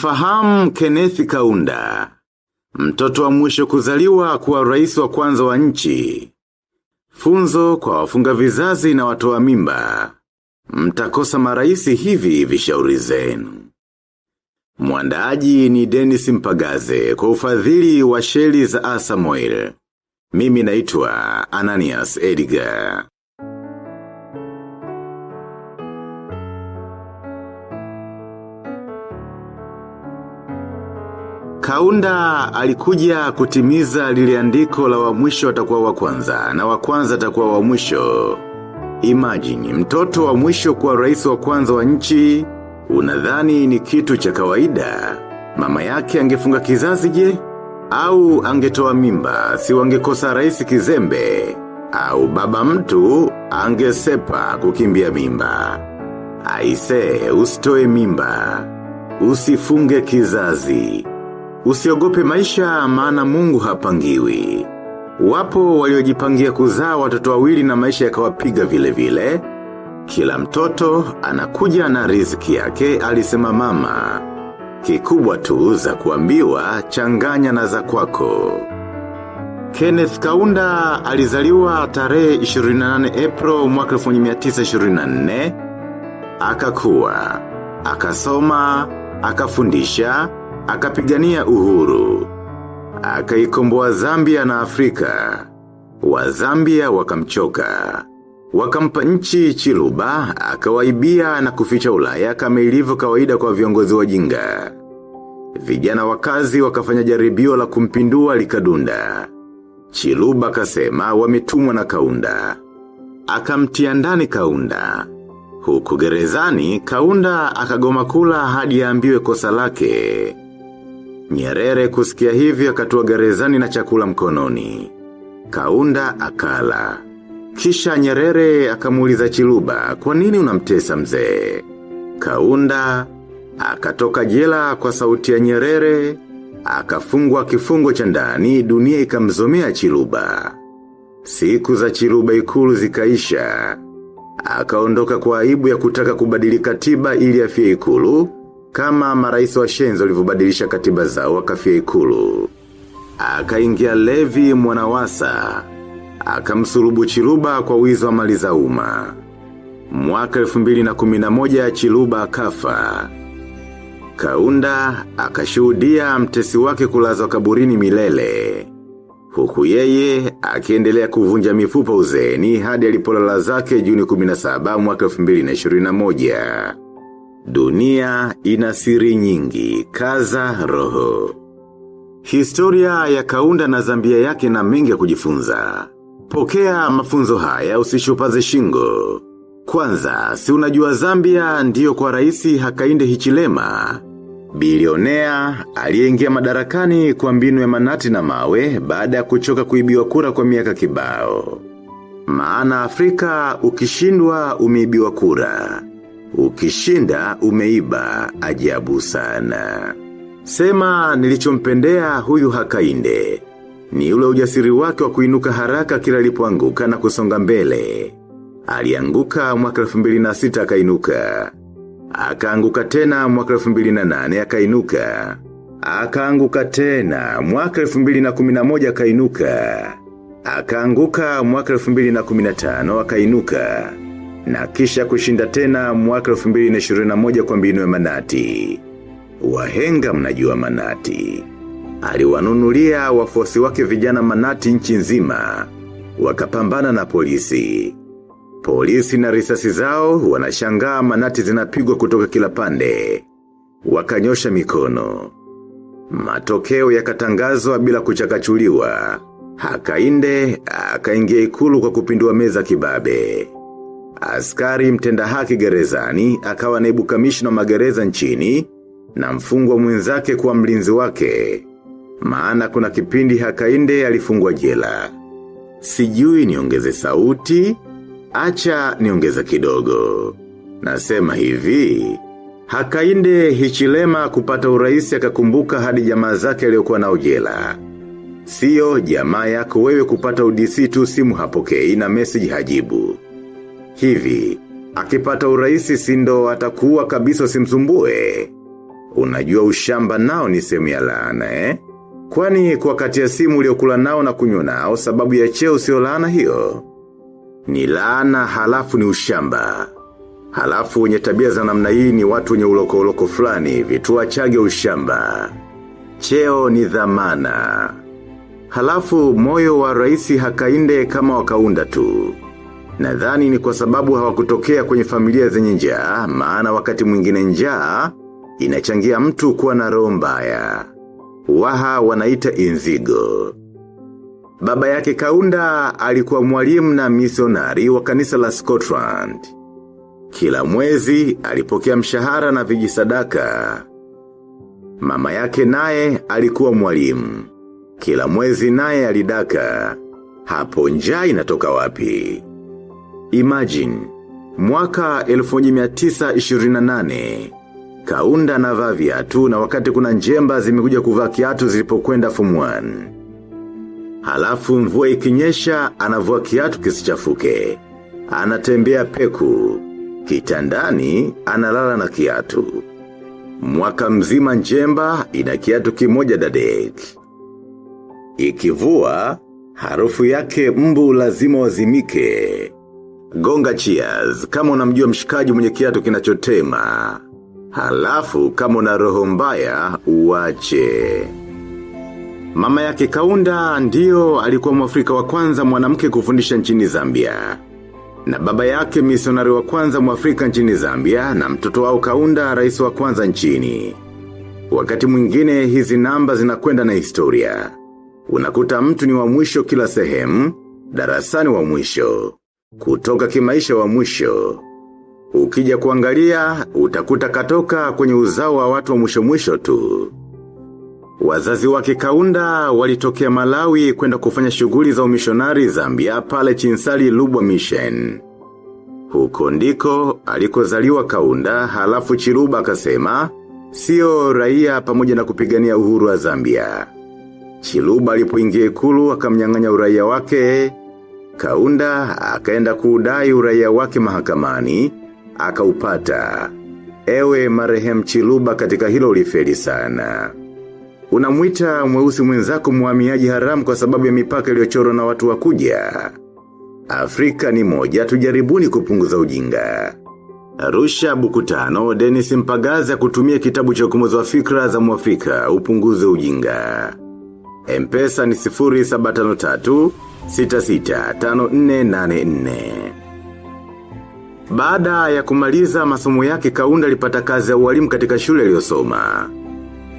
Mnamfahamu Kenneth Kaunda. Mtoto wa mwisho kuzaliwa kuwa rais wa kwanza wa nchi. Funzo kwa wafunga vizazi na watu wa mimba. Mtakosa maraisi hivi vishauri zenu. Mwandaaji ni Dennis Mpagaze kwa ufadhili wa sheli za Asamoil. Mimi naitwa Ananias Edgar. Kaunda alikuja kutimiza lile andiko la wa mwisho atakuwa wa kwanza na wa kwanza atakuwa wa mwisho. Imagine, mtoto wa mwisho kuwa rais wa kwanza wa nchi, unadhani ni kitu cha kawaida. Mama yake angefunga kizazi je? Au angetoa mimba, si wangekosa rais kizembe? Au baba mtu, angesepa kukimbia mimba. Aise, usitoe mimba. Usifunge kizazi. Usiogope maisha maana mungu hapangiwi. Wapo waliojipangia kuzaa watoto wawili na maisha yakawapiga vile vile. Kila mtoto anakuja na riziki yake alisema mama. Kikubwa tu za kuambiwa changanya na za kwako. Kenneth Kaunda alizaliwa tarehe 28 April mwaka 1924. Akakuwa, akasoma, akafundisha, akapigania uhuru. Akaikomboa Zambia na Afrika. Wa Zambia wakamchoka. Wakampa nchi chiluba, akawaibia na kuficha ulaya kama ilivyo kawaida kwa viongozi wajinga. Vijana wakazi wakafanya jaribio la kumpindua likadunda. Chiluba kasema wametumwa na kaunda. Akamtia ndani kaunda. Huku gerezani, kaunda akagoma kula hadi aambiwe kosa lake. Nyerere kusikia hivyo akatua gerezani na chakula mkononi. Kaunda akala. Kisha nyerere akamuuliza chiluba, kwa nini unamtesa mzee? Kaunda, akatoka jela kwa sauti ya nyerere, akafungwa kifungo cha ndani dunia ikamzomea chiluba. Siku za chiluba ikulu zikaisha. Akaondoka kwa aibu ya kutaka kubadilika tiba ili afie ikulu, kama marais wa shenzo walivyobadilisha katiba zao wakafia ikulu. Akaingia levi mwanawasa. Akamsulubu chiruba kwa wizo wa mali za umma. Mwaka 2011 chiruba akafa. Kaunda akashuhudia mtesi wake kulazwa kaburini milele. Huku yeye, akiendelea kuvunja mifupa uzeni hadi alipolala zake juni 17 mwaka 2021. Dunia ina siri nyingi, kaza roho. Historia ya kaunda na zambia yake na mengi ya kujifunza. Pokea mafunzo haya usishupaze shingo. Kwanza, si unajua Zambia ndiyo kwa raisi hakainde hichilema. Bilionea, aliyeingia madarakani kwa mbinu ya manati na mawe baada ya kuchoka kuibiwa kura kwa miaka kibao. Maana Afrika ukishindwa umeibiwa kura. Ukishinda umeiba ajabu sana. Sema nilichompendea huyu hakainde. Ni ule ujasiri wake wa kuinuka haraka kila lipoanguka na kusonga mbele. Alianguka mwaka 2006 akainuka. Akaanguka tena mwaka 2008 akainuka. Akaanguka tena mwaka 2011 akainuka. Akaanguka mwaka 2015 akainuka. Na kisha kushinda tena mwaka 2021 kwa mbinu ya manati. Wahenga mnajua manati. Aliwanunulia wafuasi wake vijana manati nchi nzima. Wakapambana na polisi. Polisi na risasi zao wanashangaa manati zinapigwa kutoka kila pande. Wakanyosha mikono. Matokeo yakatangazwa bila kuchakachuliwa. Hakainde, akaingia ikulu kwa kupindua meza kibabe. Askari mtenda haki gerezani, akawa naibu kamishna magereza nchini, na mfungwa mwenzake kuwa mlinzi wake. Maana kuna kipindi hakainde alifungwa jela. Sijui niongeze sauti, acha niongeze kidogo. Nasema hivi, hakainde hichilema kupata uraisi akakumbuka hadi jamaa zake liokuwa nao jela. Sio jamaa yako wewe kupata udisi tu simu hapokei na message hajibu. Hivi, akipata uraisi sindo atakuwa kabisa usimsumbue unajua ushamba nao ni sehemu ya laana eh? Kwani kwa kati ya simu uliokula nao na kunywa nao sababu ya cheo sio laana hiyo. Ni laana halafu ni ushamba. Halafu wenye tabia za namna hii ni watu wenye uloko uloko fulani vitu tuachage ushamba. Cheo ni dhamana. Halafu moyo wa raisi hakainde kama wakaunda tu. Nadhani ni kwa sababu hawakutokea kwenye familia zenye njaa, maana wakati mwingine njaa inachangia mtu kuwa na roho mbaya. Waha wanaita inzigo. Baba yake Kaunda alikuwa mwalimu na misionari wa kanisa la Scotland. Kila mwezi alipokea mshahara na vijisadaka. Mama yake naye alikuwa mwalimu. Kila mwezi naye alidaka. Hapo njaa inatoka wapi? Imagine, mwaka 1928, kaunda na anavaa viatu na wakati kuna njemba zimekuja kuvaa kiatu zilipokwenda form 1. Halafu mvua ikinyesha anavua kiatu kisichafuke. Anatembea peku. Kitandani analala na kiatu. Mwaka mzima njemba ina kiatu kimoja dadeki. Ikivua, harufu yake mbu lazima wazimike. Gonga cheers, kama unamjua mshikaji mwenye kiatu kinachotema. Halafu, kama una roho mbaya, uache. Mama yake kaunda ndio alikuwa mwafrika wa kwanza mwanamke kufundisha nchini Zambia. Na baba yake misionari wa kwanza mwafrika nchini Zambia na mtoto wao kaunda rais wa kwanza nchini. Wakati mwingine hizi namba zinakwenda na historia. Unakuta mtu ni wa mwisho kila sehemu, darasani wa mwisho. Kutoka kimaisha wa mwisho. Ukija kuangalia, utakuta katoka kwenye uzao wa watu wa mwisho mwisho tu. Wazazi wake kaunda walitokea Malawi kwenda kufanya shughuli za umishonari Zambia pale chinsali Lubwa Mission. Huko ndiko alikozaliwa kaunda halafu chiruba akasema sio raia pamoja na kupigania uhuru wa Zambia. Chiluba alipoingia ikulu akamnyang'anya uraia wake. Kaunda akaenda kuudai uraia wake mahakamani, akaupata. Ewe marehemu Chiluba katika hilo ulifeli sana. Unamwita mweusi mwenzako muamiaji haramu kwa sababu ya mipaka iliyochorwa na watu wakuja. Afrika ni moja tujaribuni kupunguza ujinga. Arusha Bukutano, Dennis Mpagaza kutumia kitabu cha wa fikra za muafrika upunguze ujinga. Mpesa ni 0753 665484. Baada ya kumaliza masomo yake kaunda alipata kazi ya ualimu katika shule aliyosoma.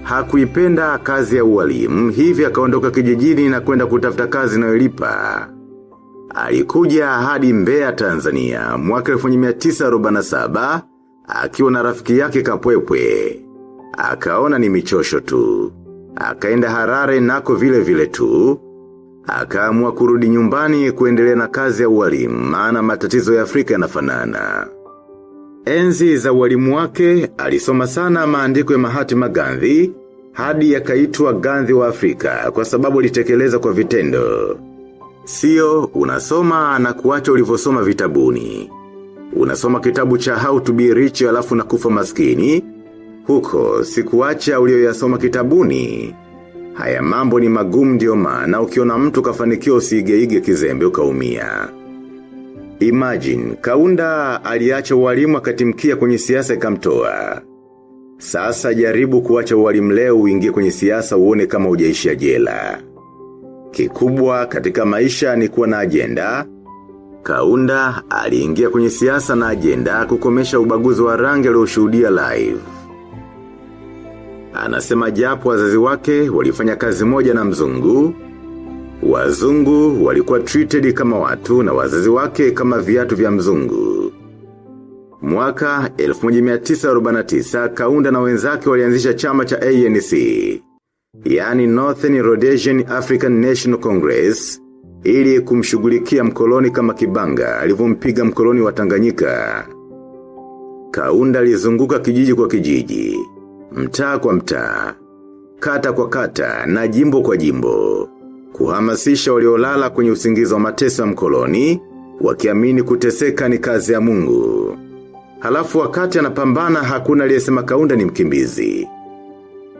Hakuipenda kazi ya ualimu, hivi akaondoka kijijini na kwenda kutafuta kazi inayolipa. Alikuja hadi Mbeya Tanzania mwaka 1947 akiwa na rafiki yake Kapwepwe. Akaona ni michosho tu. Akaenda Harare nako vile vile tu. Akaamua kurudi nyumbani kuendelea na kazi ya ualimu maana matatizo ya Afrika yanafanana. Enzi za ualimu wake alisoma sana maandiko ya Mahatma Gandhi hadi yakaitwa Gandhi wa Afrika kwa sababu alitekeleza kwa vitendo. Sio, unasoma na kuacha ulivyosoma vitabuni. Unasoma kitabu cha How to be rich alafu na kufa maskini. Huko, sikuacha ulioyasoma kitabuni. Haya mambo ni magumu ndio maana ukiona mtu kafanikiwa usigeige kizembe ukaumia. Imagine, kaunda aliacha walimu akatimkia kwenye siasa ikamtoa. Sasa jaribu kuacha walimu leo uingie kwenye siasa uone kama ujaishia jela. Kikubwa katika maisha ni kuwa na ajenda. Kaunda aliingia kwenye siasa na ajenda kukomesha ubaguzi wa rangi alioshuhudia live. Anasema japo wazazi wake walifanya kazi moja na mzungu. Wazungu walikuwa treated kama watu na wazazi wake kama viatu vya mzungu. Mwaka 1949 kaunda na wenzake walianzisha chama cha ANC. Yani Northern Rhodesian African National Congress, ili kumshughulikia mkoloni kama kibanga, alivyompiga mkoloni wa Tanganyika. Kaunda alizunguka kijiji kwa kijiji, mtaa kwa mtaa, kata kwa kata na jimbo kwa jimbo. Kuhamasisha waliolala kwenye usingizi wa mateso ya mkoloni, wakiamini kuteseka ni kazi ya mungu. Halafu wakati anapambana hakuna aliyesema kaunda ni mkimbizi.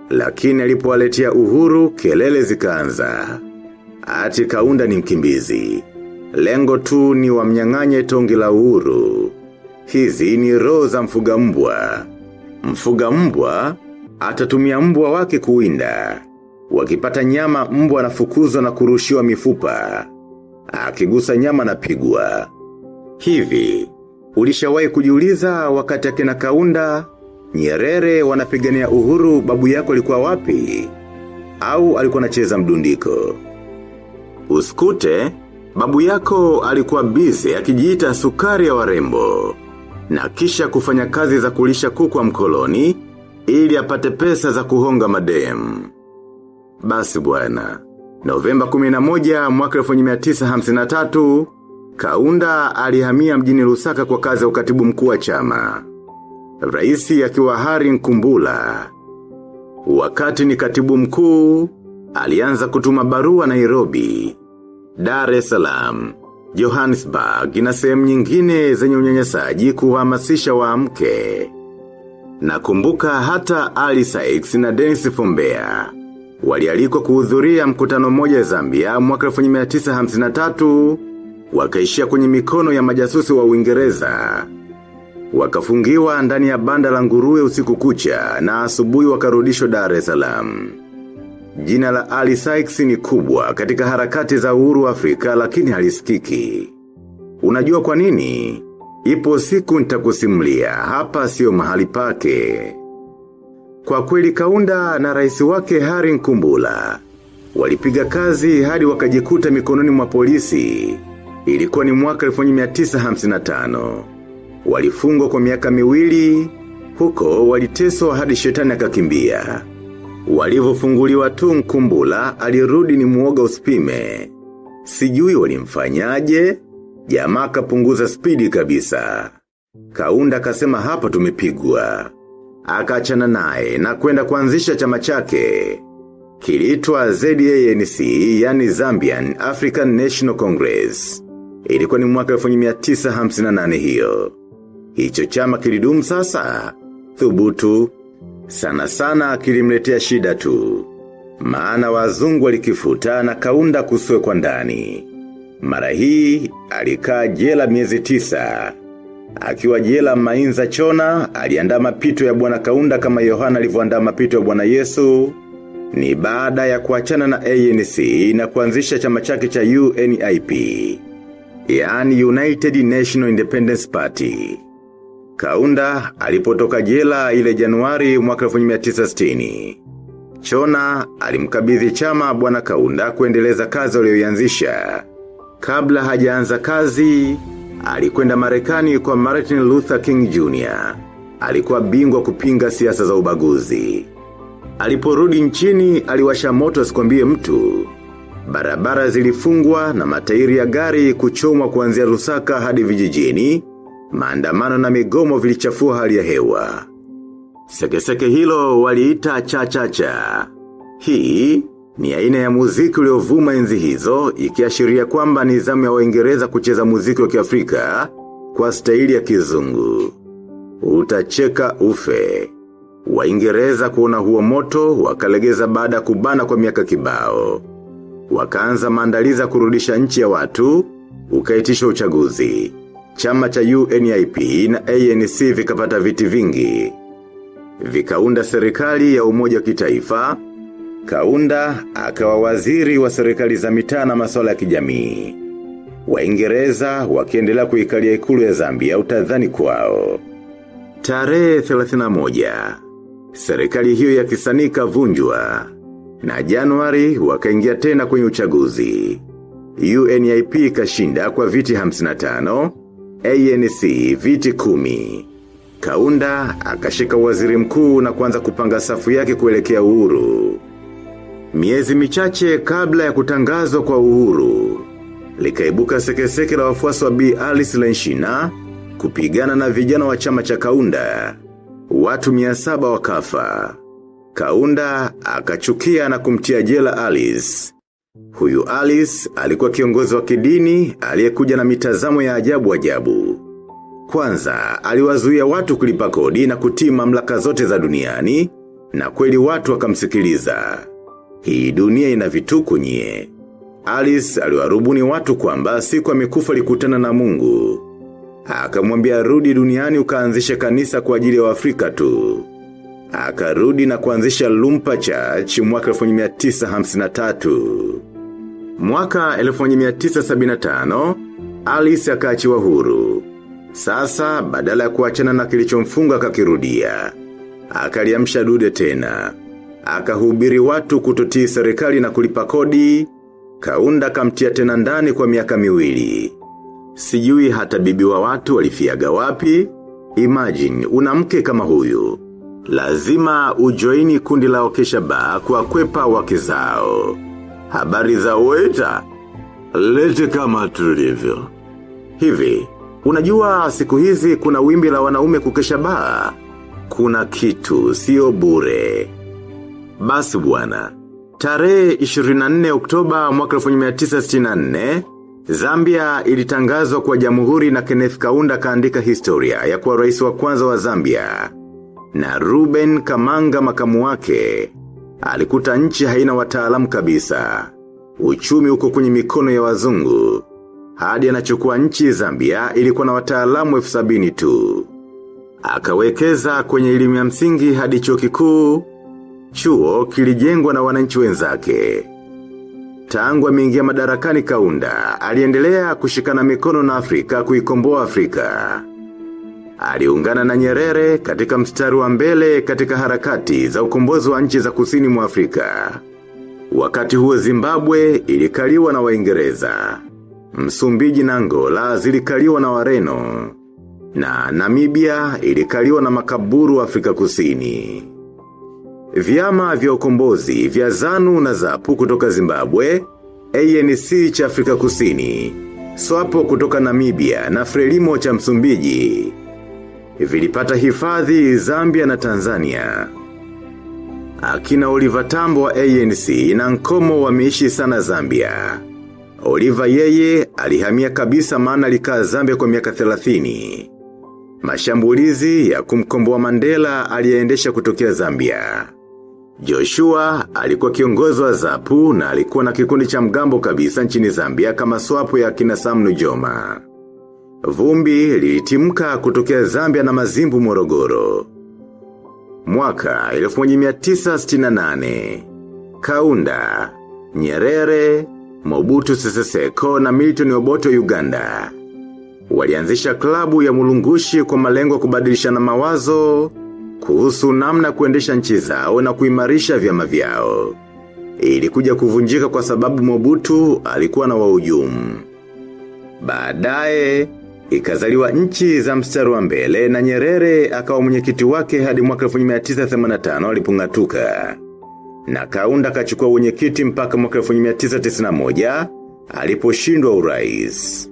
Lakini alipowaletea uhuru kelele zikaanza. Ati kaunda ni mkimbizi. Lengo tu ni wamnyang'anye tongi la uhuru. Hizi ni roho za mfuga mbwa. Mfuga mbwa, atatumia mbwa wake kuwinda. Wakipata nyama mbwa anafukuzwa na kurushiwa mifupa. Akigusa nyama na pigwa. Hivi, ulishawahi kujiuliza wakati akina kaunda, nyerere wanapigania uhuru babu yako alikuwa wapi? Au alikuwa anacheza mdundiko? Uskute, babu yako alikuwa bize akijiita sukari ya warembo. Na kisha kufanya kazi za kulisha kuku wa mkoloni, ili apate pesa za kuhonga mademu. Basi bwana, Novemba 11 mwaka 1953, Kaunda alihamia mjini Lusaka kwa kazi ya ukatibu mkuu wa chama. Raisi akiwa Hari Nkumbula. Wakati ni katibu mkuu, alianza kutuma barua Nairobi, Dar es Salaam, Johannesburg na sehemu nyingine zenye unyanyasaji kuhamasisha waamke. Nakumbuka hata Ali Sykes na Dennis Fombea. Walialikwa kuhudhuria mkutano mmoja Zambia mwaka 1953 wakaishia kwenye mikono ya majasusi wa Uingereza. Wakafungiwa ndani ya banda la nguruwe usiku kucha na asubuhi wakarudishwa Dar es Salaam. Jina la Ali Sykes ni kubwa katika harakati za uhuru Afrika lakini halisikiki. Unajua kwa nini? Ipo siku nitakusimulia hapa sio mahali pake. Kwa kweli kaunda na rais wake Hari Nkumbula. Walipiga kazi hadi wakajikuta mikononi mwa polisi. Ilikuwa ni mwaka 1955. Walifungwa kwa miaka miwili, huko waliteswa hadi shetani akakimbia. Walivofunguliwa tu nkumbula, alirudi ni muoga usipime. Sijui walimfanyaje, jamaa kapunguza spidi kabisa. Kaunda kasema hapa tumepigwa. Akaachana naye na kwenda kuanzisha chama chake. Kiliitwa ZANC, yani Zambian African National Congress. Ilikuwa ni mwaka 1958 hiyo. Hicho chama kilidumu sasa, thubutu, sana sana kilimletea shida tu. Maana wazungu walikifuta na kaunda kuswe kwa ndani. Mara hii, alikaa jela miezi tisa. Akiwa jela mainza chona, aliandaa mapito ya bwana kaunda kama Yohana alivyoandaa mapito ya bwana Yesu. Ni baada ya kuachana na ANC na kuanzisha chama chake cha UNIP. Yani United National Independence Party. Kaunda alipotoka jela ile Januari mwaka 1960. Chona alimkabidhi chama bwana Kaunda kuendeleza kazi aliyoianzisha. Kabla hajaanza kazi, alikwenda Marekani kwa Martin Luther King Jr. Alikuwa bingwa kupinga siasa za ubaguzi. Aliporudi nchini aliwasha moto asikwambie mtu. Barabara zilifungwa na matairi ya gari kuchomwa kuanzia rusaka hadi vijijini, maandamano na migomo vilichafua hali ya hewa. Sekeseke hilo waliita cha cha cha. Hii ni aina ya muziki uliovuma enzi hizo ikiashiria kwamba ni zamu ya waingereza kucheza muziki wa kiafrika kwa staili ya kizungu. Utacheka ufe. Waingereza kuona huo moto wakalegeza baada kubana kwa miaka kibao. Wakaanza maandaliza kurudisha nchi ya watu, ukaitisha uchaguzi. Chama cha UNIP na ANC vikapata viti vingi. Vikaunda serikali ya umoja kitaifa, Kaunda akawa waziri wa serikali za mitaa na masuala ya kijamii. Waingereza wakiendelea kuikalia ikulu ya Zambia utadhani kwao. Tarehe 31. Serikali hiyo ya kisanika vunjwa. Na Januari wakaingia tena kwenye uchaguzi. UNIP kashinda kwa viti 55, ANC viti 10. Kaunda akashika waziri mkuu na kuanza kupanga safu yake kuelekea uhuru. Miezi michache kabla ya kutangazwa kwa uhuru. Likaibuka sekeseke la wafuasi wa B. Alice Lenshina kupigana na vijana wa chama cha Kaunda. Watu mia saba wakafa. Kaunda akachukia na kumtia jela Alice. Huyu Alice alikuwa kiongozi wa kidini aliyekuja na mitazamo ya ajabu ajabu. Kwanza, aliwazuia watu kulipa kodi na kutii mamlaka zote za duniani, Na kweli watu wakamsikiliza. Hii dunia ina vituko nyie. Alice aliwarubuni watu kwamba siku amekufa likutana na mungu. Akamwambia rudi duniani ukaanzishe kanisa kwa ajili ya Afrika tu. Akarudi na kuanzisha Lumpa Church mwaka 1953. Mwaka 1975, Alice akaachiwa huru. Sasa, badala ya kuachana na kilichomfunga akakirudia. Akaliamsha dude tena. Akahubiri watu kutotii serikali na kulipa kodi, kaunda kamtia tena ndani kwa miaka miwili. Sijui hata bibi wa watu walifiaga wapi, imagine una mke kama huyu. Lazima ujoini kundi la okesha baa kwa kwepa wake zao. Habari za weta, lete kama tulivyo. Hivi, unajua siku hizi kuna wimbi la wanaume kukesha baa? Kuna kitu, sio bure. Basi bwana. Tarehe 24 Oktoba mwaka 1964, Zambia ilitangazwa kwa jamhuri na Kenneth Kaunda kaandika historia ya kuwa rais wa kwanza wa Zambia. Na Ruben Kamanga makamu wake, alikuta nchi haina wataalamu kabisa. Uchumi uko kwenye mikono ya wazungu. Hadi anachukua nchi Zambia ilikuwa na wataalamu elfu sabini tu. Akawekeza kwenye elimu ya msingi hadi chuo kikuu, chuo kilijengwa na wananchi wenzake. Tangu ameingia madarakani kaunda, aliendelea kushikana mikono na Afrika kuikomboa Afrika. Aliungana na nyerere katika mstari wa mbele katika harakati za ukombozi wa nchi za kusini mwa Afrika. Wakati huo Zimbabwe ilikaliwa na waingereza. Msumbiji na Angola zilikaliwa na wareno. Na Namibia ilikaliwa na makaburu Afrika kusini. Vyama vya ukombozi vya zanu na zapu kutoka Zimbabwe, ANC cha Afrika kusini, Swapo kutoka Namibia na Frelimo cha Msumbiji. Vilipata hifadhi Zambia na Tanzania. Akina Oliver Tambo wa ANC na Nkomo wameishi sana Zambia. Oliver yeye alihamia kabisa maana alikaa Zambia kwa miaka 30. Mashambulizi ya kumkomboa Mandela aliyaendesha kutokea Zambia. Joshua alikuwa kiongozi wa zapu na alikuwa na kikundi cha mgambo kabisa nchini Zambia kama swapo ya kina Sam Nujoma. Vumbi lilitimka kutokea Zambia na mazimbu morogoro. Mwaka 1968. Kaunda, Nyerere, Mobutu Sese Seko na Milton Oboto Uganda. Walianzisha klabu ya mulungushi kwa malengo kubadilishana mawazo, kuhusu namna kuendesha nchi zao na kuimarisha vyama vyao. Ilikuja kuvunjika kwa sababu Mobutu alikuwa na wahujumu. Baadaye ikazaliwa nchi za mstari wa mbele na Nyerere akawa mwenyekiti wake hadi mwaka 1985 alipongatuka. Na Kaunda kachukua mwenyekiti mpaka mwaka 1991 aliposhindwa urais.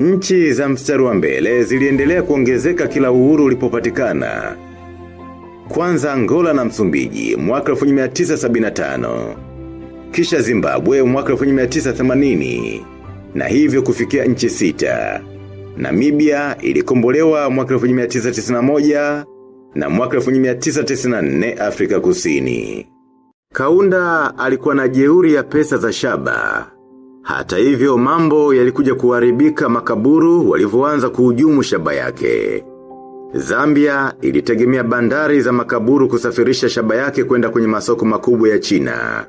Nchi za mstari wa mbele ziliendelea kuongezeka kila uhuru ulipopatikana. Kwanza Angola na Msumbiji mwaka 1975. Kisha Zimbabwe mwaka 1980. Na hivyo kufikia nchi sita. Namibia ilikombolewa mwaka 1991 na mwaka 1994 Afrika kusini. Kaunda alikuwa na jeuri ya pesa za shaba. Hata hivyo mambo yalikuja kuharibika makaburu walivyoanza kuhujumu shaba yake. Zambia ilitegemea bandari za makaburu kusafirisha shaba yake kwenda kwenye masoko makubwa ya China,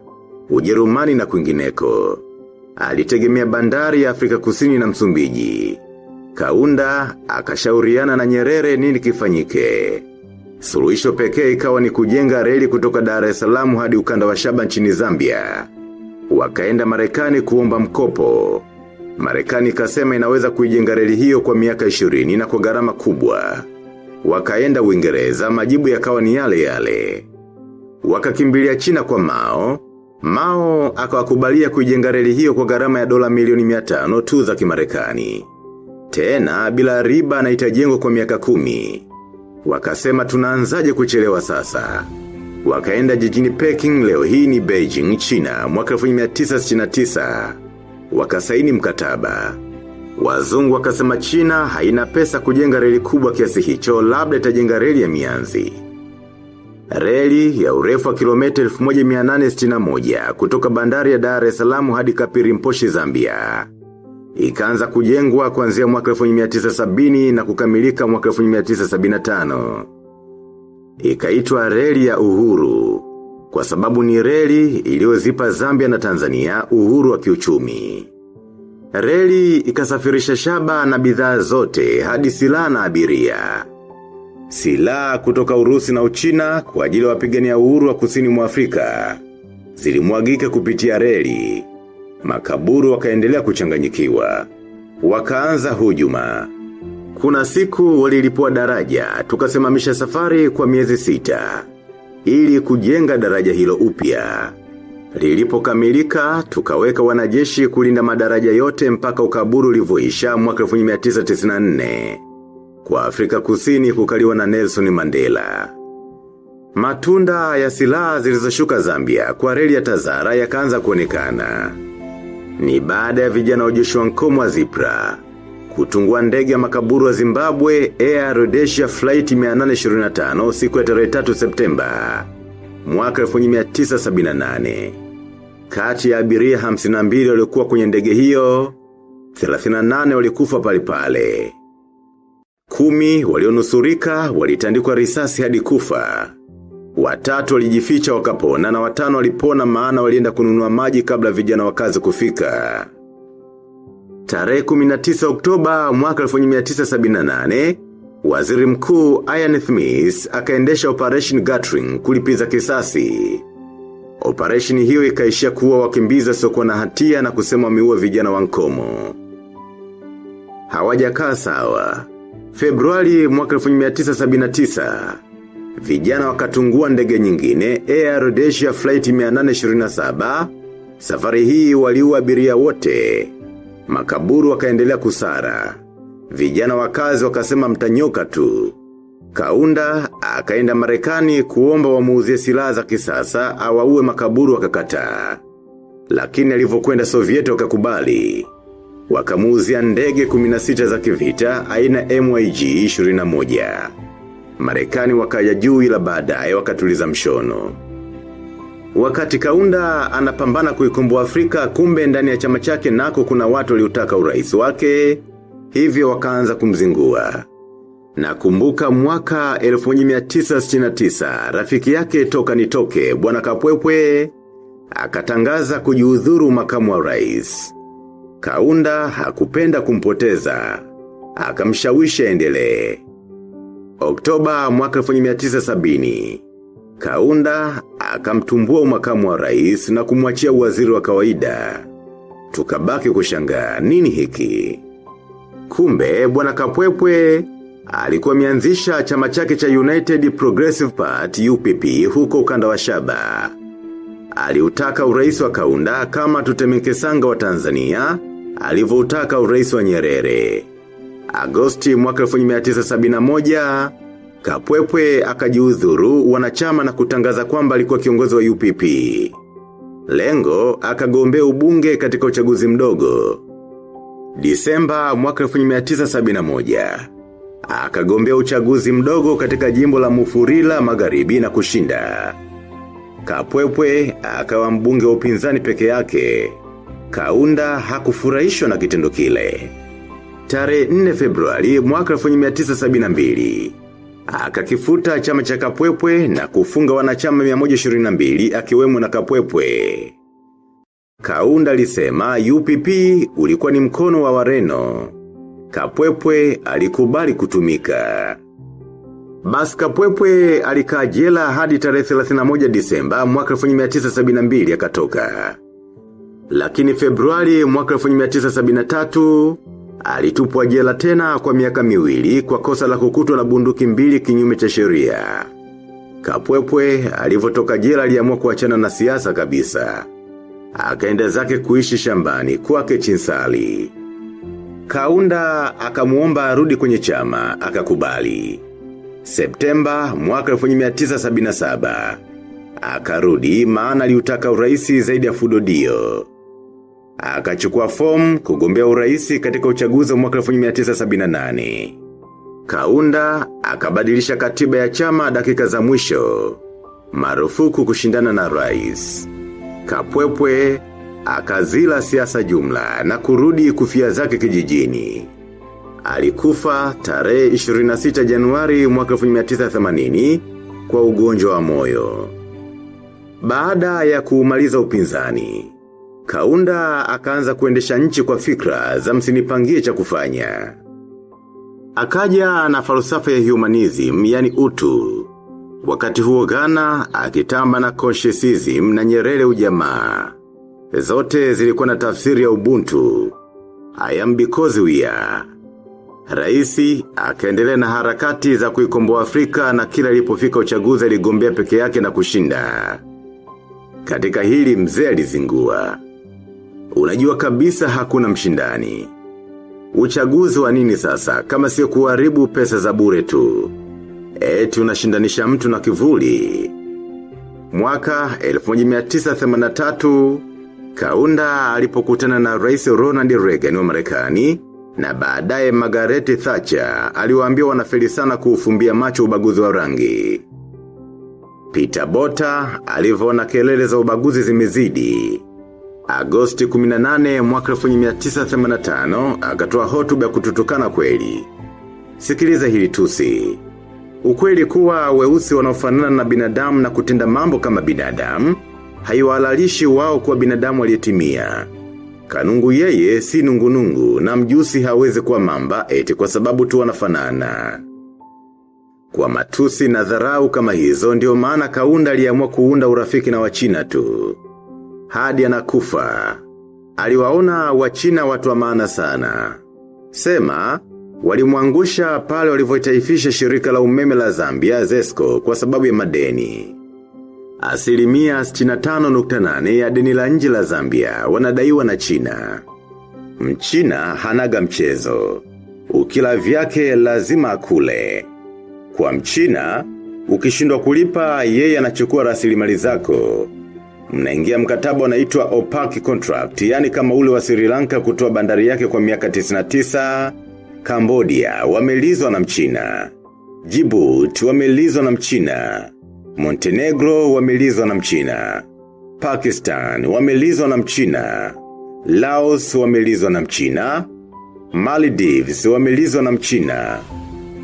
Ujerumani na kwingineko. Alitegemea bandari ya Afrika Kusini na Msumbiji. Kaunda akashauriana na Nyerere nini kifanyike. Suluhisho pekee ikawa ni kujenga reli kutoka Dar es Salaam hadi ukanda wa shaba nchini Zambia. Wakaenda Marekani kuomba mkopo. Marekani kasema inaweza kuijenga reli hiyo kwa miaka 20 na kwa gharama kubwa. Wakaenda Uingereza majibu yakawa ni yale yale. Wakakimbilia China kwa Mao. Mao akawakubalia kuijenga reli hiyo kwa gharama ya dola milioni 500 tu za Kimarekani. Tena bila riba na itajengwa kwa miaka kumi. Wakasema tunaanzaje kuchelewa sasa. Wakaenda jijini Peking leo hii ni Beijing, China, mwaka 1969. Wakasaini mkataba. Wazungu wakasema China haina pesa kujenga reli kubwa kiasi hicho labda itajenga reli ya mianzi. Reli ya urefu wa kilomita 1861 kutoka bandari ya Dar es Salaam hadi Kapiri Mposhi Zambia. Ikaanza kujengwa kuanzia mwaka 1970 na kukamilika mwaka 1975. Ikaitwa reli ya uhuru. Kwa sababu ni reli iliyozipa Zambia na Tanzania uhuru wa kiuchumi. Reli ikasafirisha shaba na bidhaa zote hadi silaha na abiria. Silaha kutoka Urusi na Uchina kwa ajili ya wapigania uhuru wa kusini mwa Afrika. Zilimwagika kupitia reli. Makaburu wakaendelea kuchanganyikiwa. Wakaanza hujuma. Kuna siku walilipua daraja, tukasimamisha safari kwa miezi sita. Ili kujenga daraja hilo upya. Lilipokamilika, tukaweka wanajeshi kulinda madaraja yote mpaka ukaburu ulivoisha mwaka 1994. Kwa Afrika kusini kukaliwa na Nelson Mandela. Matunda ya silaha zilizoshuka Zambia kwa reli ya Tazara yakaanza kuonekana. Ni baada ya vijana wa Joshua Nkomo wa Zipra. Kutungua ndege ya makaburu wa Zimbabwe Air Rhodesia Flight 825 siku ya tarehe 3 Septemba. Mwaka 1978. Kati ya abiria 52 waliokuwa kwenye ndege hiyo, 38 walikufa pale pale. Kumi walionusurika walitandikwa risasi hadi kufa. Watatu walijificha wakapona na watano walipona maana walienda kununua maji kabla vijana wakazi kufika. Tarehe 19 Oktoba mwaka 1978, Waziri Mkuu Ian Smith akaendesha Operation Gatling kulipiza kisasi. Operation hiyo ikaishia kuwa wakimbiza soko na hatia na kusema wameua vijana wa Nkomo. Hawajakaa sawa. Februari mwaka 1979, vijana wakatungua ndege nyingine Air Rhodesia Flight 827, safari hii waliua abiria wote. Makaburu wakaendelea kusara. Vijana wakazi wakasema mtanyoka tu. Kaunda akaenda Marekani kuomba wamuuzie silaha za kisasa awaue makaburu wakakataa. Lakini alivyokwenda Sovieti wakakubali. Wakamuuzia ndege 16 za kivita aina MYG 21. Marekani wakaja juu ila baadaye wakatuliza mshono. Wakati kaunda anapambana kuikomboa Afrika kumbe ndani ya chama chake nako kuna watu waliotaka urais wake, hivyo wakaanza kumzingua. Na kumbuka mwaka 1969, rafiki yake toka nitoke, bwana kapwepwe, akatangaza kujiudhuru makamu wa rais. Kaunda hakupenda kumpoteza. Akamshawishi aendelee. Oktoba mwaka 1970. Kaunda akamtumbua umakamu wa rais na kumwachia waziri wa kawaida. Tukabaki kushanga nini hiki? Kumbe bwana Kapwepwe alikuwa mianzisha chama chake cha United Progressive Party UPP huko ukanda wa shaba. Aliutaka urais wa kaunda kama tutemekesanga wa Tanzania, alivyoutaka urais wa Nyerere. Agosti mwaka 1971, Kapwepwe akajiudhuru wanachama na kutangaza kwamba alikuwa kiongozi wa UPP. Lengo akagombea ubunge katika uchaguzi mdogo. Disemba mwaka 1971. Akagombea uchaguzi mdogo katika jimbo la Mufurila Magharibi na kushinda. Kapwepwe akawa mbunge wa upinzani peke yake. Kaunda hakufurahishwa na kitendo kile. Tarehe 4 Februari mwaka 1972. Akakifuta chama cha Kapwepwe na kufunga wanachama 122 akiwemo na Kapwepwe. Kaunda lisema UPP ulikuwa ni mkono wa Wareno. Kapwepwe alikubali kutumika. Basi Kapwepwe alikajela hadi tarehe 31 Disemba mwaka 1972 akatoka. Lakini Februari mwaka 1973 alitupwa jela tena kwa miaka miwili kwa kosa la kukutwa na bunduki mbili kinyume cha sheria. Kapwepwe alivyotoka jela aliamua kuachana na siasa kabisa. Akaenda zake kuishi shambani kwake chinsali. Kaunda akamuomba arudi kwenye chama, akakubali. Septemba mwaka 1977. Akarudi maana aliutaka uraisi zaidi ya fudodio. Akachukua fomu kugombea uraisi katika uchaguzi wa mwaka 1978. Kaunda akabadilisha katiba ya chama dakika za mwisho. Marufuku kushindana na rais. Kapwepwe, akazila siasa jumla na kurudi kufia zake kijijini. Alikufa tarehe 26 Januari mwaka 1980 kwa ugonjwa wa moyo. Baada ya kuumaliza upinzani, Kaunda akaanza kuendesha nchi kwa fikra za msinipangie cha kufanya. Akaja na falsafa ya humanism, yani utu. Wakati huo Ghana, akitamba na conscientism na nyerere ujamaa. Zote zilikuwa na tafsiri ya ubuntu. I am because we are. Raisi, akaendelea na harakati za kuikomboa Afrika na kila ilipofika uchaguzi aligombea peke yake na kushinda. Katika hili mzee alizingua. Unajua kabisa hakuna mshindani. Uchaguzi wa nini sasa kama sio kuharibu pesa za bure tu. Eti unashindanisha mtu na kivuli. Mwaka 1983 Kaunda alipokutana na Rais Ronald Reagan wa Marekani na baadaye Margaret Thatcher aliwaambia wanafeli sana kuufumbia macho ubaguzi wa rangi. Peter Bota alivyoona kelele za ubaguzi zimezidi. Agosti 18 mwaka 1985 akatoa hotuba ya kututukana kweli. Sikiliza hili tusi. Ukweli kuwa weusi wanaofanana na binadamu na kutenda mambo kama binadamu, haiwalalishi wao kuwa binadamu aliyetimia. Kanungu yeye si nungu nungu na mjusi hawezi kuwa mamba eti kwa sababu tu wanafanana. Kwa matusi na dharau kama hizo ndio maana kaunda aliamua kuunda urafiki na wachina tu. Hadi anakufa. Aliwaona wachina watu wa maana sana. Sema, walimwangusha pale walivyotaifisha shirika la umeme la Zambia, Zesco, kwa sababu ya madeni. Asilimia 65.8 ya deni la nje la Zambia wanadaiwa na China. Mchina hanaga mchezo. Ukila vyake lazima akule. Kwa mchina, ukishindwa kulipa yeye anachukua rasilimali zako. Mnaingia mkataba unaitwa opaque contract, yani kama ule wa Sri Lanka kutoa bandari yake kwa miaka 99, Cambodia wamelizwa na mchina. Djibouti wamelizwa na mchina. Montenegro wamelizwa na mchina. Pakistan wamelizwa na mchina. Laos wamelizwa na mchina. Maldives wamelizwa na mchina.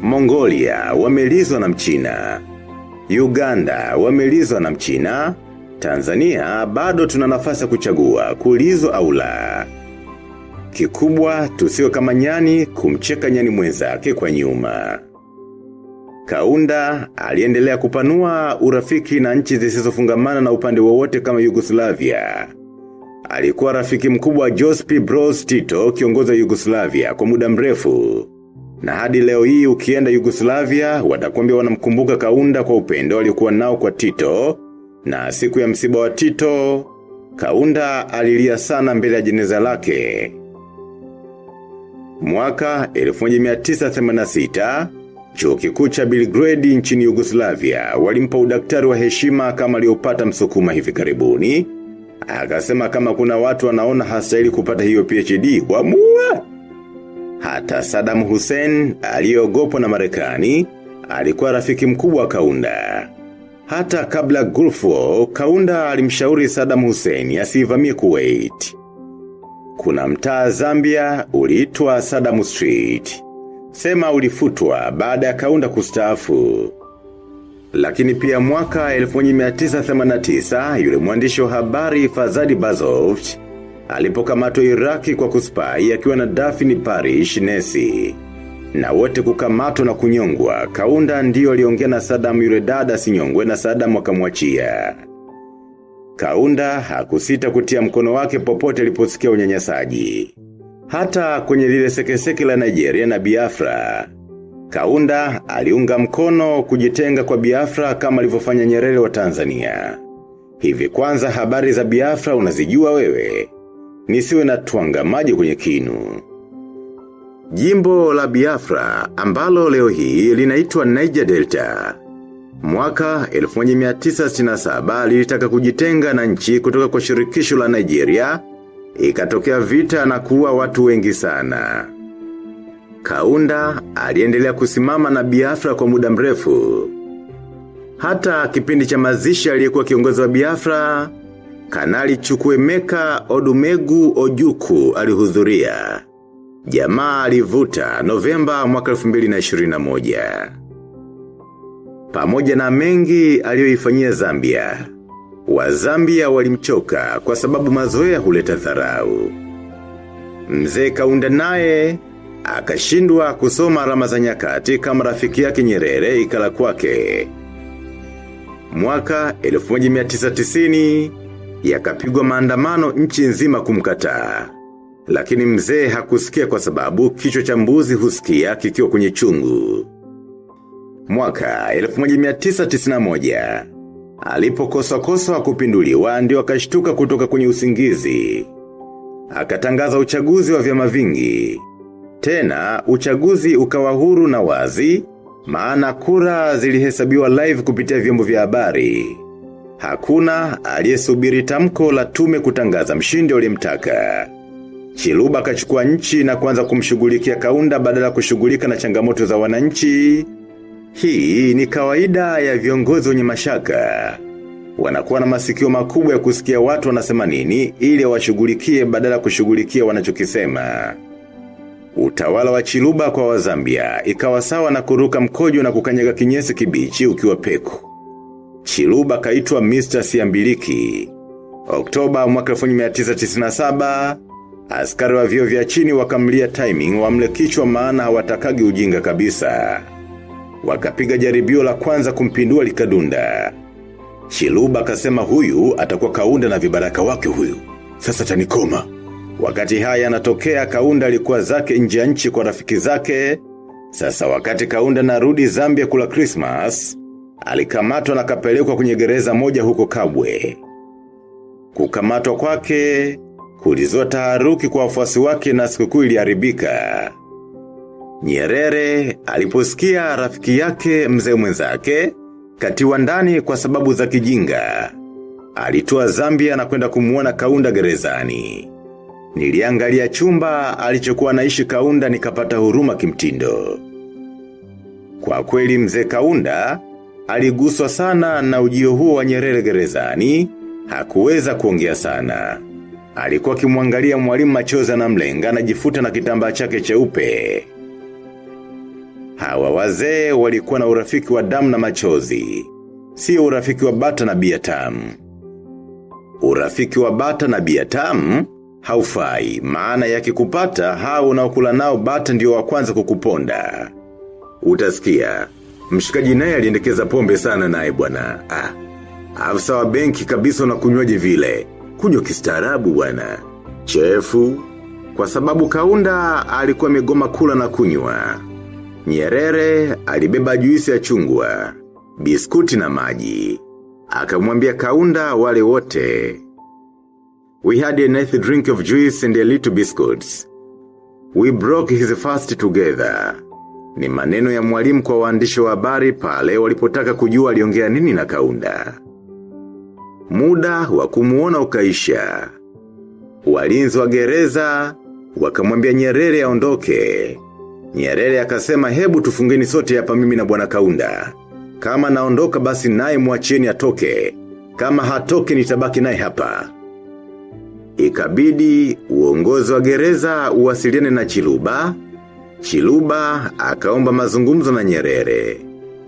Mongolia wamelizwa na mchina. Uganda wamelizwa na mchina. Tanzania bado tuna nafasi ya kuchagua kulizo au la. Kikubwa tusio kama nyani kumcheka nyani mwenzake kwa nyuma. Kaunda aliendelea kupanua urafiki na nchi zisizofungamana na upande wowote kama Yugoslavia. Alikuwa rafiki mkubwa wa Josip Broz Tito kiongozi wa Yugoslavia kwa muda mrefu. Na hadi leo hii ukienda Yugoslavia watakwambia wanamkumbuka Kaunda kwa upendo alikuwa nao kwa Tito. Na siku ya msiba wa Tito, Kaunda alilia sana mbele ya jeneza lake. Mwaka 1986, chuo kikuu cha Belgrade nchini Yugoslavia walimpa udaktari wa heshima kama aliyopata msukuma hivi karibuni. Akasema kama kuna watu wanaona hastahili kupata hiyo PhD, wamua! Hata Saddam Hussein aliyeogopwa na Marekani alikuwa rafiki mkubwa wa Kaunda. Hata kabla Gulf War, Kaunda alimshauri Saddam Hussein asivamie Kuwait. Kuna mtaa Zambia uliitwa Saddam Street. Sema ulifutwa baada ya Kaunda kustaafu. Lakini pia mwaka 1989 yule mwandishi wa habari Fazadi Bazovch alipokamatwa Iraki kwa kuspai akiwa na Daphne Parish Nesi. Na wote kukamatwa na kunyongwa, Kaunda ndiyo aliongea na Saddam yule dada sinyongwe na Saddam wakamwachia. Kaunda hakusita kutia mkono wake popote aliposikia unyanyasaji. Hata kwenye lile sekeseke la Nigeria na Biafra. Kaunda aliunga mkono kujitenga kwa Biafra kama alivyofanya Nyerere wa Tanzania. Hivi kwanza habari za Biafra unazijua wewe. Nisiwe na twanga maji kwenye kinu. Jimbo la Biafra ambalo leo hii linaitwa Niger Delta. Mwaka 1967 lilitaka kujitenga na nchi kutoka kwa shirikisho la Nigeria, ikatokea vita na kuwa watu wengi sana. Kaunda aliendelea kusimama na Biafra kwa muda mrefu. Hata kipindi cha mazishi aliyekuwa kiongozi wa Biafra, Kanali Chukwemeka Odumegu Ojuku alihudhuria. Jamaa alivuta Novemba mwaka 2021. Pamoja na mengi aliyoifanyia Zambia. wazambia walimchoka kwa sababu mazoea huleta dharau. Mzee Kaunda naye akashindwa kusoma alama za nyakati kama rafiki yake Nyerere ikala kwake. Mwaka 1990 yakapigwa maandamano nchi nzima kumkataa. Lakini mzee hakusikia kwa sababu kichwa cha mbuzi husikia kikiwa kwenye chungu. Mwaka 1991 alipokosa kosa kupinduliwa ndio akashtuka kutoka kwenye usingizi. Akatangaza uchaguzi wa vyama vingi. Tena, uchaguzi ukawa huru na wazi, maana kura zilihesabiwa live kupitia vyombo vya habari. Hakuna aliyesubiri tamko la tume kutangaza mshindi aliyemtaka. Chiluba kachukua nchi na kuanza kumshughulikia kaunda badala kushughulika na changamoto za wananchi. Hii ni kawaida ya viongozi wenye mashaka. Wanakuwa na masikio makubwa ya kusikia watu wanasema nini ili washughulikie badala kushughulikia wanachokisema. Utawala wa Chiluba kwa Wazambia ikawa sawa na kuruka mkojo na kukanyaga kinyesi kibichi ukiwa peku. Chiluba kaitwa Mr. Siambiliki. Oktoba mwaka 1997, askari wa vyo vya chini wakamlia timing wamle kichwa maana hawatakagi ujinga kabisa. Wakapiga jaribio la kwanza kumpindua likadunda. Shiluba akasema huyu atakuwa kaunda na vibaraka wake huyu. Sasa tanikoma. Wakati haya anatokea kaunda alikuwa zake nje ya nchi kwa rafiki zake. Sasa wakati kaunda na narudi Zambia kula Christmas, alikamatwa na kapelekwa kwenye gereza moja huko kabwe. Kukamatwa kwake, kulizua taharuki kwa wafuasi wake na sikukuu iliharibika. Nyerere aliposikia rafiki yake mzee mwenzake katiwa ndani kwa sababu za kijinga. Alitoa Zambia na kwenda kumuona kaunda gerezani. Niliangalia chumba alichokuwa naishi kaunda nikapata huruma kimtindo. Kwa kweli mzee kaunda, aliguswa sana na ujio huo wa nyerere gerezani, hakuweza kuongea sana. Alikuwa kimwangalia mwalimu machoza na mlenga na kitambaa chake cheupe. Hawa wazee walikuwa na urafiki wa damu na machozi. Sio urafiki wa bata na biatamu. Urafiki wa bata na biatamu haufai, maana yakikupata hao unaokula nao bata ndio wa kwanza kukuponda. Utasikia, mshikaji naye aliendekeza pombe sana naye bwana. Ah, afisa wa benki kabisa unakunywaje vile. Kunywa kistaarabu bwana. Chefu, kwa sababu kaunda alikuwa amegoma kula na kunywa. Nyerere alibeba juisi ya chungwa, biskuti na maji. Akamwambia kaunda wale wote. We had a nice drink of juice and a little biscuits. We broke his fast together. Ni maneno ya mwalimu kwa waandishi wa habari pale walipotaka kujua aliongea nini na kaunda. Muda wa kumuona ukaisha. Walinzi wa gereza wakamwambia Nyerere aondoke. Nyerere akasema hebu tufungeni sote hapa mimi na bwana Kaunda. Kama naondoka basi naye mwacheni atoke. Kama hatoke nitabaki naye hapa. Ikabidi uongozi wa gereza uwasiliane na Chiluba. Chiluba akaomba mazungumzo na Nyerere.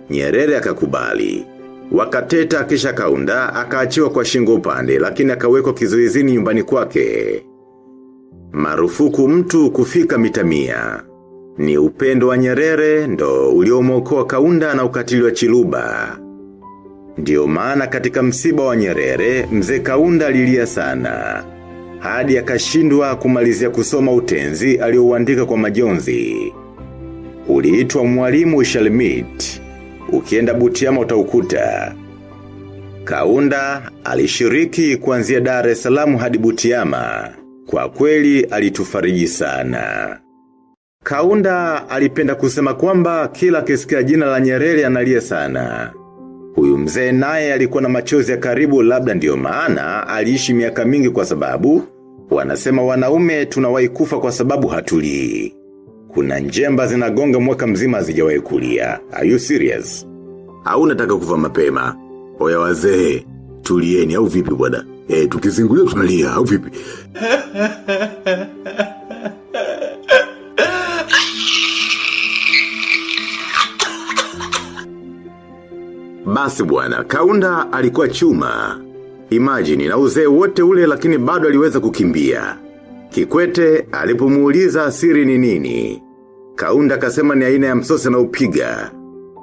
Nyerere akakubali. Wakateta kisha kaunda akaachiwa kwa shingo upande lakini akawekwa kizuizini nyumbani kwake. Marufuku mtu kufika mitamia. Ni upendo wa nyerere ndo uliomokoa kaunda na ukatili wa chiluba. Ndiyo maana katika msiba wa nyerere mzee kaunda lilia sana. Hadi akashindwa kumalizia kusoma utenzi aliouandika kwa majonzi. Uliitwa mwalimu Shalmit. Ukienda butiama utaukuta. Kaunda alishiriki kuanzia Dar es Salaam hadi butiama. Kwa kweli alitufariji sana. Kaunda alipenda kusema kwamba kila kisikia jina la nyerere analia sana. Huyu mzee naye alikuwa na machozi ya karibu labda ndiyo maana aliishi miaka mingi kwa sababu wanasema wanaume tunawahi kufa kwa sababu hatulii. Kuna njemba zinagonga mwaka mzima hazijawahi kulia. Are you serious? au nataka kufa mapema. Oya wazee, tulieni au vipi bwana? Eh, tukizingulia tunalia au vipi? Basi bwana, Kaunda alikuwa chuma. Imagine na uzee wote ule lakini bado aliweza kukimbia. Kikwete alipomuuliza siri ni nini. Kaunda kasema ni aina ya msose na upiga.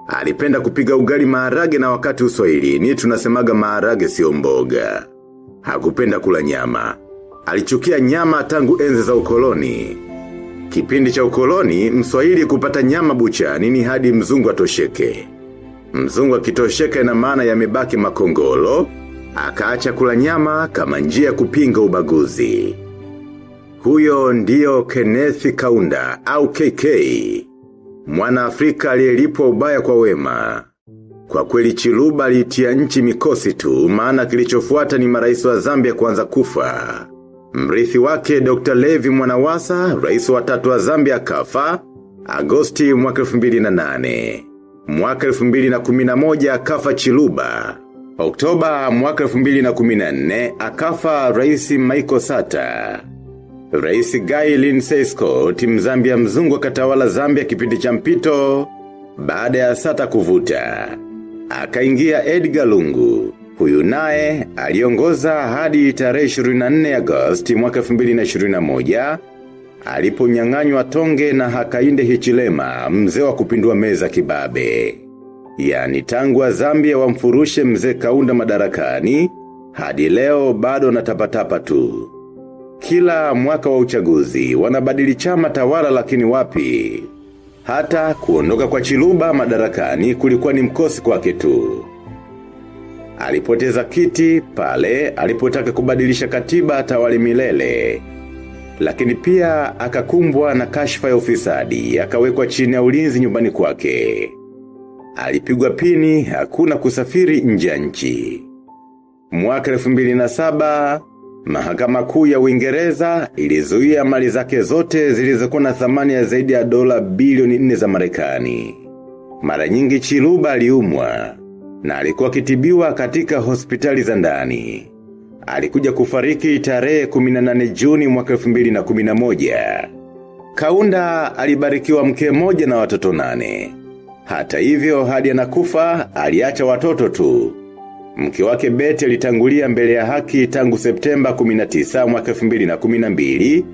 Alipenda kupiga ugali maharage na wakati uswahili ni tunasemaga maharage sio mboga. Hakupenda kula nyama. Alichukia nyama tangu enzi za ukoloni. Kipindi cha ukoloni, mswahili kupata nyama bucha nini hadi mzungu atosheke. Mzungu akitosheka ina maana yamebaki makongolo, akaacha kula nyama kama njia kupinga ubaguzi. Huyo ndiyo Kenneth Kaunda au KK. Mwana Afrika aliyelipwa ubaya kwa wema. Kwa kweli Chiluba alitia nchi mikosi tu, maana kilichofuata ni marais wa Zambia kuanza kufa. Mrithi wake Dr. Levi Mwanawasa, rais wa tatu wa Zambia kafa, Agosti mwaka 2008. Mwaka 2011 akafa Chiluba. Oktoba mwaka 2014 akafa rais Michael Sata. Rais Guy Lindsay timu Zambia mzungu akatawala Zambia kipindi cha mpito baada ya Sata kuvuta. Akaingia Edgar Lungu. Huyu naye aliongoza hadi tarehe 24 Agosti mwaka 2021 aliponyang'anywa tonge na Hakainde Hichilema mzee wa kupindua meza kibabe. Yani tangu wa Zambia wamfurushe mzee Kaunda madarakani hadi leo bado natapatapa tu. Kila mwaka wa uchaguzi wanabadili chama tawala lakini wapi? Hata kuondoka kwa Chiluba madarakani kulikuwa ni mkosi kwake tu. Alipoteza kiti pale alipotaka kubadilisha katiba tawali milele. Lakini pia akakumbwa na kashfa ya ufisadi, akawekwa chini ya ulinzi nyumbani kwake. Alipigwa pini, hakuna kusafiri nje ya nchi. Mwaka 2007 Mahakama kuu ya Uingereza ilizuia mali zake zote zilizokuwa na thamani ya zaidi ya dola bilioni nne za Marekani. Mara nyingi Chiluba aliumwa na alikuwa kitibiwa katika hospitali za ndani. Alikuja kufariki tarehe 18 Juni mwaka 2011. Kaunda alibarikiwa mke moja na watoto nane. Hata hivyo hadi anakufa aliacha watoto tu. Mke wake Bete litangulia mbele ya haki tangu Septemba 19 mwaka 2012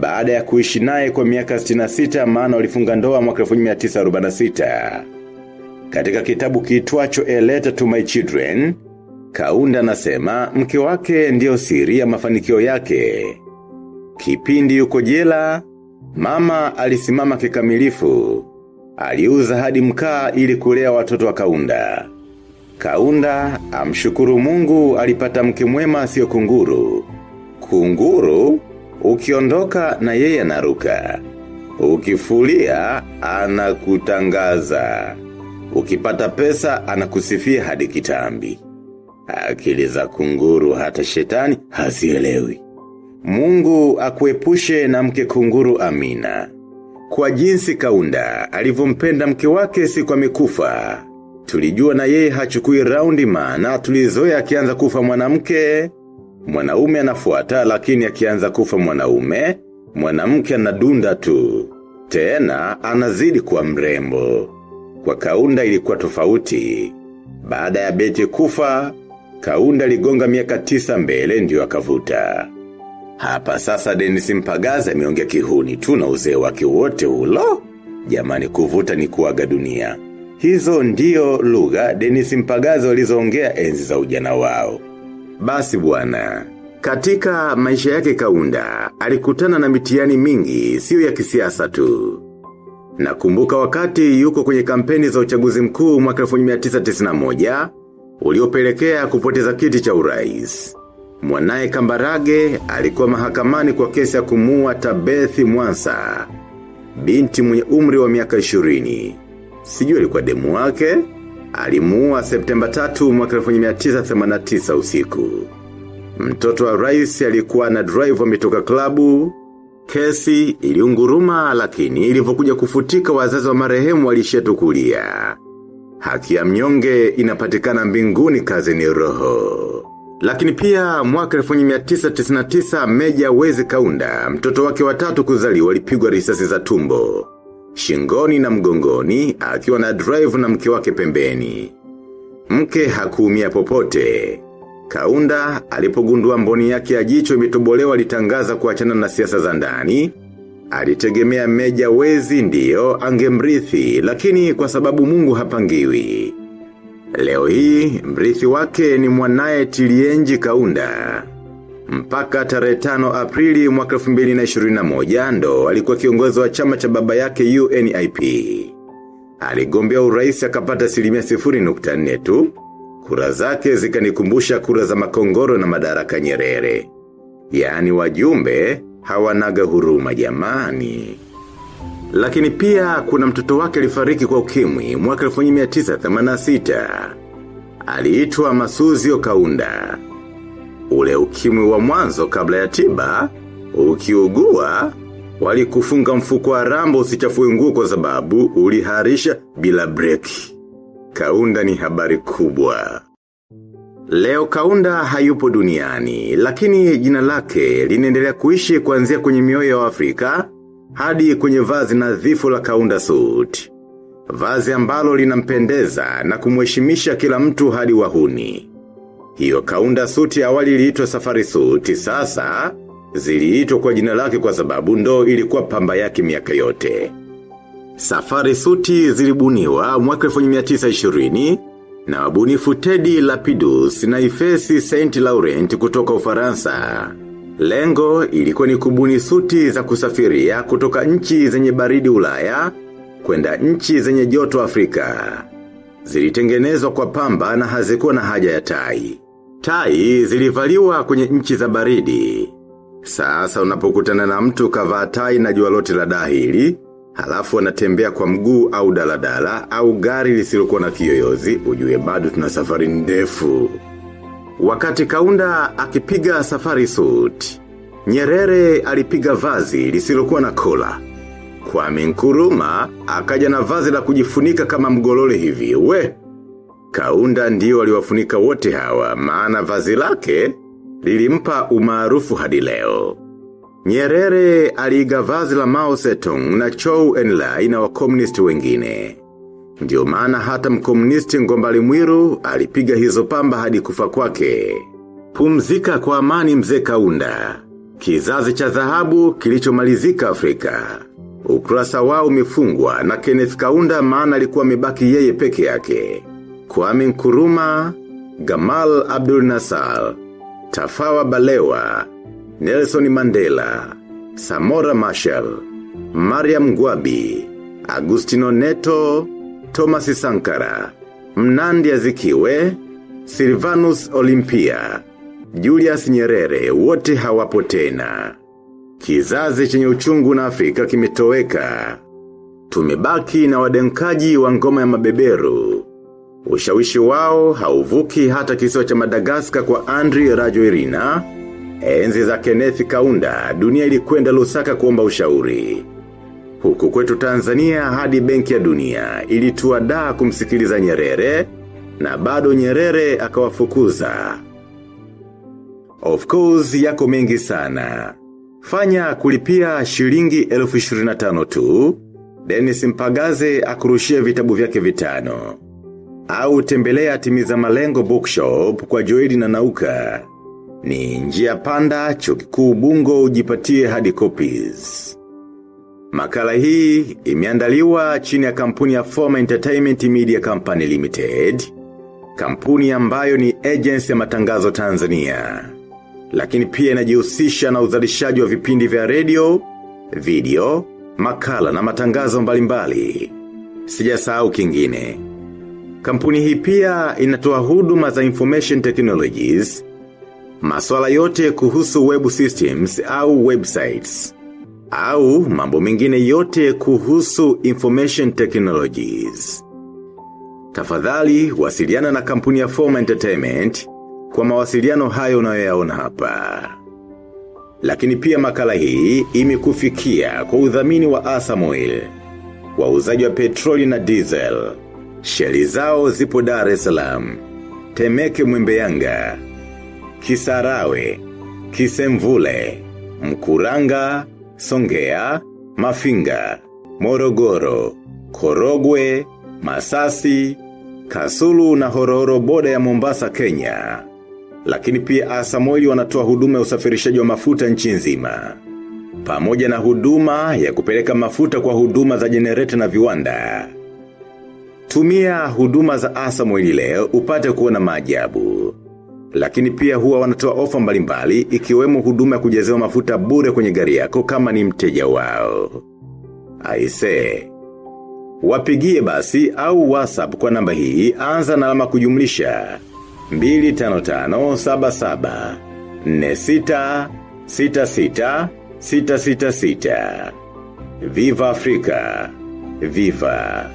baada ya kuishi naye kwa miaka 66 maana walifunga ndoa mwaka 1946. Katika kitabu kiitwacho A Letter to My Children, Kaunda anasema mke wake ndiyo siri ya mafanikio yake. Kipindi yuko jela, mama alisimama kikamilifu. Aliuza hadi mkaa ili kulea watoto wa Kaunda. Kaunda, amshukuru mungu alipata mke mwema sio kunguru. Kunguru, ukiondoka na yeye anaruka. Ukifulia, anakutangaza. Ukipata pesa, anakusifia hadi kitambi. Akili za kunguru hata shetani, hazielewi. Mungu akuepushe na mke kunguru amina. Kwa jinsi kaunda, alivyompenda mke wake si kwa amekufa. Tulijua na yeye hachukui raundi maana tulizoea akianza kufa mwanamke, mwanaume anafuata lakini akianza kufa mwanaume, mwanamke anadunda tu. Tena anazidi kuwa mrembo. Kwa kaunda ilikuwa tofauti. Baada ya beti kufa, kaunda ligonga miaka tisa mbele ndio akavuta. Hapa sasa Dennis Mpagaza ameongea kihuni tu na uzee wake wote ulo. Jamani kuvuta ni kuaga dunia. Hizo ndiyo lugha Dennis Mpagazo walizoongea enzi za ujana wao. Basi bwana, katika maisha yake kaunda, alikutana na mitiani mingi, siyo ya kisiasa tu. Nakumbuka wakati yuko kwenye kampeni za uchaguzi mkuu mwaka 1991, uliopelekea kupoteza kiti cha urais. Mwanaye Kambarage alikuwa mahakamani kwa kesi ya kumuua Tabethi Mwansa, binti mwenye umri wa miaka 20. Sijui alikuwa demu wake, alimuua Septemba 3 mwaka 1989 usiku. Mtoto wa rais alikuwa na drive ametoka klabu, kesi iliunguruma lakini ilivyokuja kufutika wazazi wa marehemu walishetu kulia. Haki ya mnyonge inapatikana mbinguni kazi ni roho. Lakini pia mwaka 1999 Meja Wezi Kaunda, mtoto wake watatu kuzali walipigwa risasi za tumbo. Shingoni na mgongoni, akiwa na drive na mke wake pembeni. Mke hakuumia popote. Kaunda alipogundua mboni yake ya jicho imetobolewa alitangaza kuachana na siasa za ndani. Alitegemea meja wezi ndiyo angemrithi lakini kwa sababu mungu hapangiwi. Leo hii mrithi wake ni mwanaye tilienji kaunda. Mpaka tarehe 5 aprili mwaka 2021 ndo alikuwa kiongozi wa chama cha baba yake UNIP. Aligombea urais akapata asilimia sifuri nukta nne tu. Kura zake zikanikumbusha kura za makongoro na madaraka nyerere. Yaani wajumbe hawanaga huruma jamani. Lakini pia kuna mtoto wake alifariki kwa ukimwi mwaka 1986. Aliitwa Masuzio Kaunda. Ule ukimwi wa mwanzo kabla ya tiba, ukiugua, walikufunga mfuko wa rambo usichafue nguo kwa sababu uliharisha bila breki. Kaunda ni habari kubwa. Leo Kaunda hayupo duniani, lakini jina lake linaendelea kuishi kuanzia kwenye mioyo ya Afrika, hadi kwenye vazi na nadhifu la Kaunda suit. Vazi ambalo linampendeza na kumheshimisha kila mtu hadi wahuni. Hiyo Kaunda suti awali iliitwa safari suti sasa, ziliitwa kwa jina lake kwa sababu ndo ilikuwa pamba yake miaka yote. Safari suti zilibuniwa mwaka 1920 na wabunifu Teddy Lapidus na Ifesi Saint Laurent kutoka ufaransa. Lengo ilikuwa ni kubuni suti za kusafiria kutoka nchi zenye baridi ulaya kwenda nchi zenye joto Afrika. Zilitengenezwa kwa pamba na hazikuwa na haja ya tai. Tai zilivaliwa kwenye nchi za baridi. Sasa unapokutana na mtu kavaa tai na jua lote la dahili, halafu anatembea kwa mguu au daladala au gari lisilokuwa na kiyoyozi, ujue bado tuna safari ndefu. Wakati kaunda akipiga safari suit, Nyerere alipiga vazi lisilokuwa na kola. Kwa minkuruma, akaja na vazi la kujifunika kama mgolole hivi, we. Kaunda ndio waliwafunika wote hawa, maana vazi lake lilimpa umaarufu hadi leo. Nyerere aliiga vazi la Mao Zedong na Chou Enlai na wakomunisti wengine. Ndiyo maana hata mkomunisti ngombali mwiru alipiga hizo pamba hadi kufa kwake. Pumzika kwa amani mzee kaunda. Kizazi cha dhahabu kilichomalizika Afrika. Ukurasa wao umefungwa na Kenneth Kaunda maana alikuwa amebaki yeye peke yake. Kwame Nkuruma, Gamal Abdul Nassar, Tafawa Balewa, Nelson Mandela, Samora Marshall, Mariam Gwabi, Agustino Neto, Thomas Sankara, Mnandi Azikiwe, Silvanus olimpia Julius Nyerere wote hawapo tena. Kizazi chenye uchungu na Afrika kimetoweka. Tumebaki na wadenkaji wa ngoma ya mabeberu. Ushawishi wao hauvuki hata kisiwa cha Madagaskar kwa Andri rajo irina Enzi za Kenneth Kaunda, dunia ilikwenda Lusaka kuomba ushauri. Huku kwetu Tanzania hadi benki ya dunia ilituadaa kumsikiliza Nyerere na bado Nyerere akawafukuza. Of course yako mengi sana. Fanya kulipia shilingi elfu ishirini na tano tu, Dennis Mpagaze akurushie vitabu vyake vitano. Au tembelea timiza malengo bookshop kwa Joedi na Nauka. Ni njia panda chuo kikuu bungo ujipatie hadi copies. Makala hii imeandaliwa chini ya kampuni ya Forma Entertainment Media Company Limited. Kampuni ambayo ni agency ya matangazo Tanzania. Lakini pia inajihusisha na uzalishaji wa vipindi vya radio, video, makala na matangazo mbalimbali. Sijasahau kingine. Kampuni hii pia inatoa huduma za information technologies, maswala yote kuhusu web systems au websites, au mambo mengine yote kuhusu information technologies. Tafadhali wasiliana na kampuni ya Form Entertainment kwa mawasiliano hayo unayoyaona hapa. Lakini pia makala hii imekufikia kwa udhamini wa Asamoil, wauzaji wa petroli na diesel, Sheli zao zipo Dar es Salaam. Temeke Mwembeyanga. Kisarawe. Kisemvule. Mkuranga. Songea. Mafinga. Morogoro. Korogwe. Masasi. Kasulu na hororo boda ya Mombasa, Kenya. Lakini pia asamoili wanatoa huduma ya usafirishaji wa mafuta nchi nzima. Pamoja na huduma ya kupeleka mafuta kwa huduma za jenereta na viwanda. Tumia huduma za asamoili leo upate kuona maajabu. Lakini pia huwa wanatoa ofa mbalimbali ikiwemo huduma ya kujazewa mafuta bure kwenye gari yako kama ni mteja wao. Aise. Wapigie basi au WhatsApp kwa namba hii anza na alama kujumlisha 25577 46 66 666 Viva Afrika Viva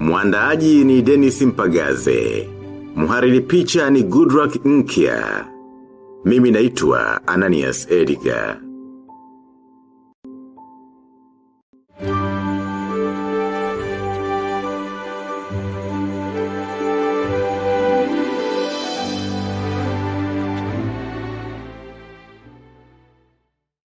Mwandaaji ni Dennis Mpagaze. Muhariri picha ni Goodrock Nkia. Mimi naitwa Ananias Edgar